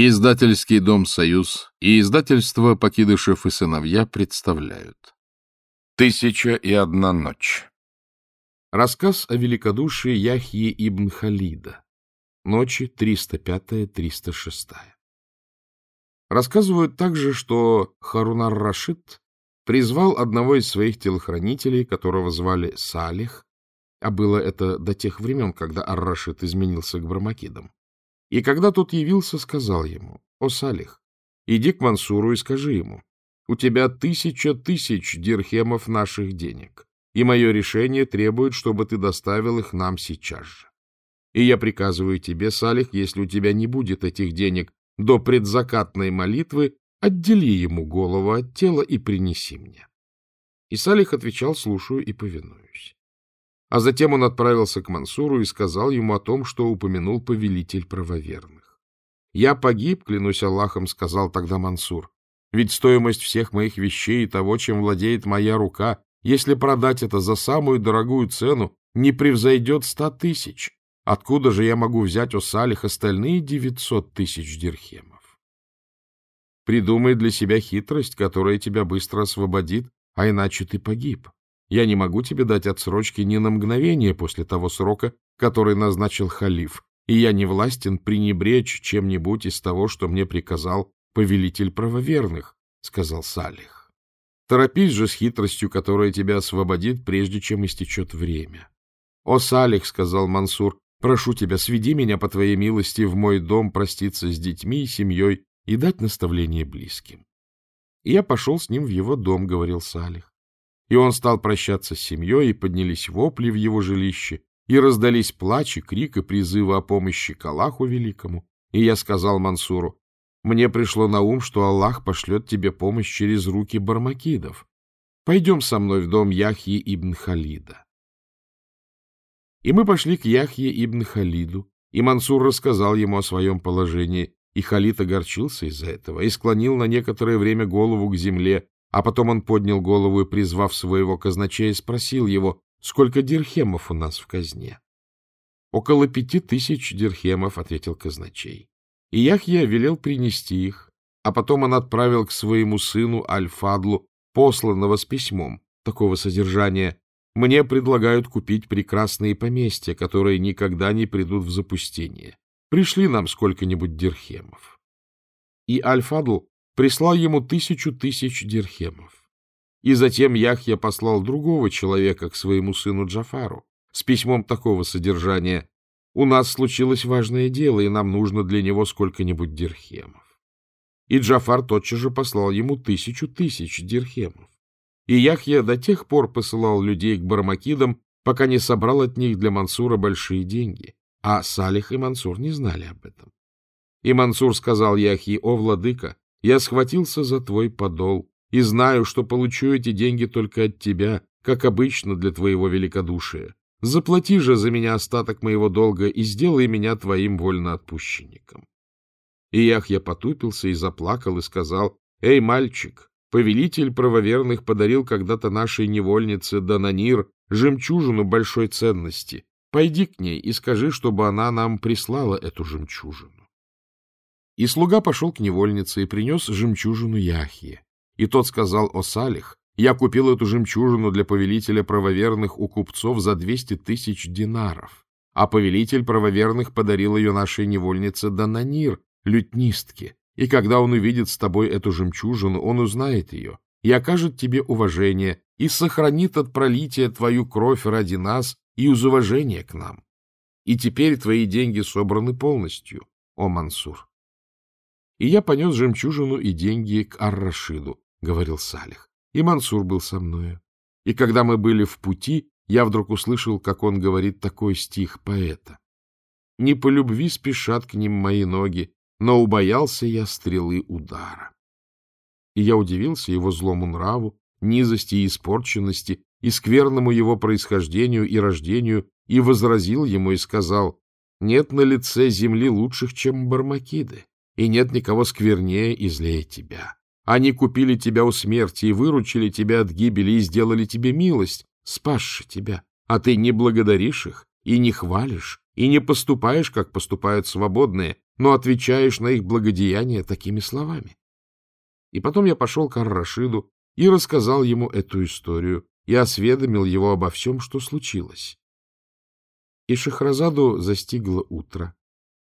Издательский дом «Союз» и издательство «Покидышев и сыновья» представляют. Тысяча и одна ночь. Рассказ о великодушии Яхьи ибн Халида. Ночи 305-306. Рассказывают также, что Харунар Рашид призвал одного из своих телохранителей, которого звали Салих, а было это до тех времен, когда Ар-Рашид изменился к Бармакидам. И когда тот явился, сказал ему, «О, Салих, иди к Мансуру и скажи ему, у тебя тысяча тысяч дирхемов наших денег, и мое решение требует, чтобы ты доставил их нам сейчас же. И я приказываю тебе, Салих, если у тебя не будет этих денег до предзакатной молитвы, отдели ему голову от тела и принеси мне. И Салих отвечал, слушаю и повинуюсь. А затем он отправился к Мансуру и сказал ему о том, что упомянул повелитель правоверных. «Я погиб, клянусь Аллахом», — сказал тогда Мансур. «Ведь стоимость всех моих вещей и того, чем владеет моя рука, если продать это за самую дорогую цену, не превзойдет ста тысяч. Откуда же я могу взять у Салих остальные девятьсот тысяч дирхемов? Придумай для себя хитрость, которая тебя быстро освободит, а иначе ты погиб. Я не могу тебе дать отсрочки ни на мгновение после того срока, который назначил халиф, и я не властен пренебречь чем-нибудь из того, что мне приказал повелитель правоверных, — сказал Салих. Торопись же с хитростью, которая тебя освободит, прежде чем истечет время. — О, Салих, — сказал Мансур, — прошу тебя, сведи меня по твоей милости в мой дом проститься с детьми и семьей и дать наставление близким. И я пошел с ним в его дом, — говорил Салих. И он стал прощаться с семьей, и поднялись вопли в его жилище, и раздались плач и крик и призывы о помощи к Аллаху Великому. И я сказал Мансуру, мне пришло на ум, что Аллах пошлет тебе помощь через руки бармакидов. Пойдем со мной в дом Яхьи ибн Халида. И мы пошли к Яхье ибн Халиду, и Мансур рассказал ему о своем положении, и Халид огорчился из-за этого и склонил на некоторое время голову к земле, а потом он поднял голову и, призвав своего казначея, спросил его, сколько дирхемов у нас в казне. — Около пяти тысяч дирхемов, — ответил казначей. И Яхья велел принести их, а потом он отправил к своему сыну Аль-Фадлу, посланного с письмом, такого содержания «Мне предлагают купить прекрасные поместья, которые никогда не придут в запустение. Пришли нам сколько-нибудь дирхемов». И Аль-Фадл прислал ему тысячу тысяч дирхемов. И затем Яхья послал другого человека к своему сыну Джафару с письмом такого содержания «У нас случилось важное дело, и нам нужно для него сколько-нибудь дирхемов». И Джафар тотчас же послал ему тысячу тысяч дирхемов. И Яхья до тех пор посылал людей к бармакидам, пока не собрал от них для Мансура большие деньги, а Салих и Мансур не знали об этом. И Мансур сказал Яхье, «О, владыка, я схватился за твой подол и знаю, что получу эти деньги только от тебя, как обычно для твоего великодушия. Заплати же за меня остаток моего долга и сделай меня твоим вольноотпущенником. И Яхья потупился и заплакал и сказал, «Эй, мальчик, повелитель правоверных подарил когда-то нашей невольнице Дананир жемчужину большой ценности. Пойди к ней и скажи, чтобы она нам прислала эту жемчужину». И слуга пошел к невольнице и принес жемчужину Яхье. И тот сказал о Салих, я купил эту жемчужину для повелителя правоверных у купцов за двести тысяч динаров, а повелитель правоверных подарил ее нашей невольнице Дананир, лютнистке, и когда он увидит с тобой эту жемчужину, он узнает ее и окажет тебе уважение, и сохранит от пролития твою кровь ради нас и из уважения к нам. И теперь твои деньги собраны полностью, о Мансур. И я понес жемчужину и деньги к Ар-Рашиду, — говорил Салих. И Мансур был со мною. И когда мы были в пути, я вдруг услышал, как он говорит такой стих поэта. «Не по любви спешат к ним мои ноги, но убоялся я стрелы удара». И я удивился его злому нраву, низости и испорченности, и скверному его происхождению и рождению, и возразил ему и сказал, «Нет на лице земли лучших, чем бармакиды и нет никого сквернее и злее тебя. Они купили тебя у смерти и выручили тебя от гибели и сделали тебе милость, спасши тебя, а ты не благодаришь их и не хвалишь и не поступаешь, как поступают свободные, но отвечаешь на их благодеяния такими словами. И потом я пошел к Ар-Рашиду и рассказал ему эту историю и осведомил его обо всем, что случилось. И Шахразаду застигло утро,